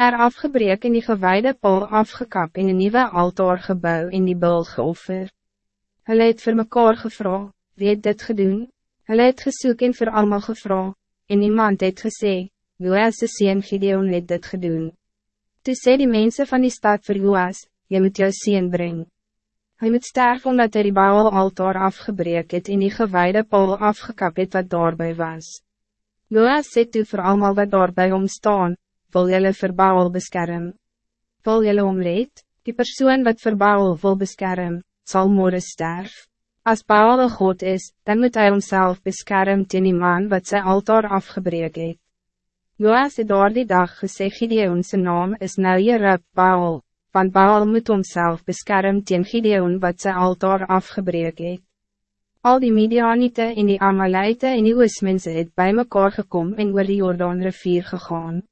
Er afgebreek in die gewijde paal afgekap in een nieuwe altaargebouw in die bul geoffer. Hulle het vir mekaar gevra, wie het dit gedoen? Hulle het gesoek en vir allemaal gevra, en iemand het gesê, Joas' sien Gideon het dit gedoen. Toe sê die mensen van die stad vir Joas, jy moet jou sien brengen. Hij moet sterven omdat hij die Baal altaar afgebreek het en die gewijde paal afgekap het wat daarbij was. Joas sê toe vir allemaal wat daarbij omstaan, wil jylle vir Baal beskerm? Wil jylle omleed? Die persoon wat vir Baal wil beskerm, zal morgen sterf. Als Baal een God is, dan moet hij homself beskerm teen die man wat zijn altaar afgebreek het. Joas het door die dag gesê Gideon zijn naam is nou Jerub Baal, want Baal moet homself beskerm teen Gideon wat zijn altaar afgebreek het. Al die Midianite en die Amalite en die Oosmense het bij mekaar gekom en oor die Jordaan rivier gegaan.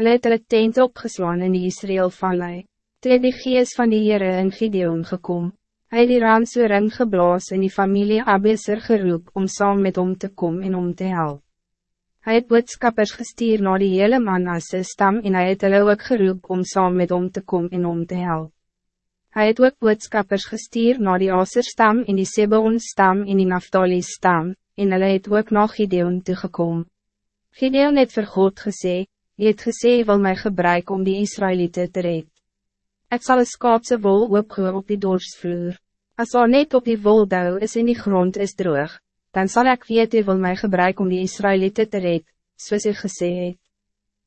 Hulle het hulle tent opgeslaan in die Israël vallei. Toe het die gees van die Heere in Gideon gekom. Hy het die raam so ring geblaas in die familie Abeser geroep om saam met hom te kom en om te helpen. Hij het boodskappers gestuur na die hele man as sy stam en hy het hulle ook geroep om saam met hom te kom en om te helpen. Hij het ook boodskappers gestuur na die Aser stam en die Sebeon stam en die Naftali stam, en hulle het ook na Gideon toegekom. Gideon het vir God gesê, Je het gesê wil mij gebruik om die Israëlieten te red. Ik zal een skaapse wol opgooi op die dorsvloer. Als er net op die woldouw is in die grond is droog, dan zal ik weet u wil mij gebruik om die Israëlieten te red, soos u gesê het.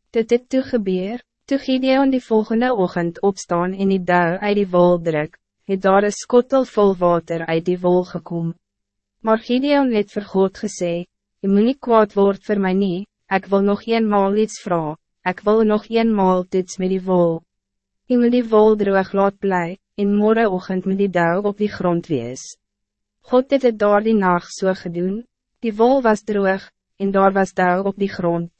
Dit het toe gebeur, toe Gideon die volgende ochtend opstaan in die douw uit die wol druk, het daar een skottel vol water uit die wol gekom. Maar Gideon het vir God gesê, je moet niet kwaad word voor mij niet, ik wil nog eenmaal iets vragen. Ik wil nog eenmaal dit met die wol. Je moet die wol droog laat blij, en morgenochtend moet die dauw op die grond wees. God het het daar die nacht so gedoen, die wol was droog, en daar was dauw op die grond.